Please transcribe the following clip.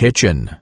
kitchen.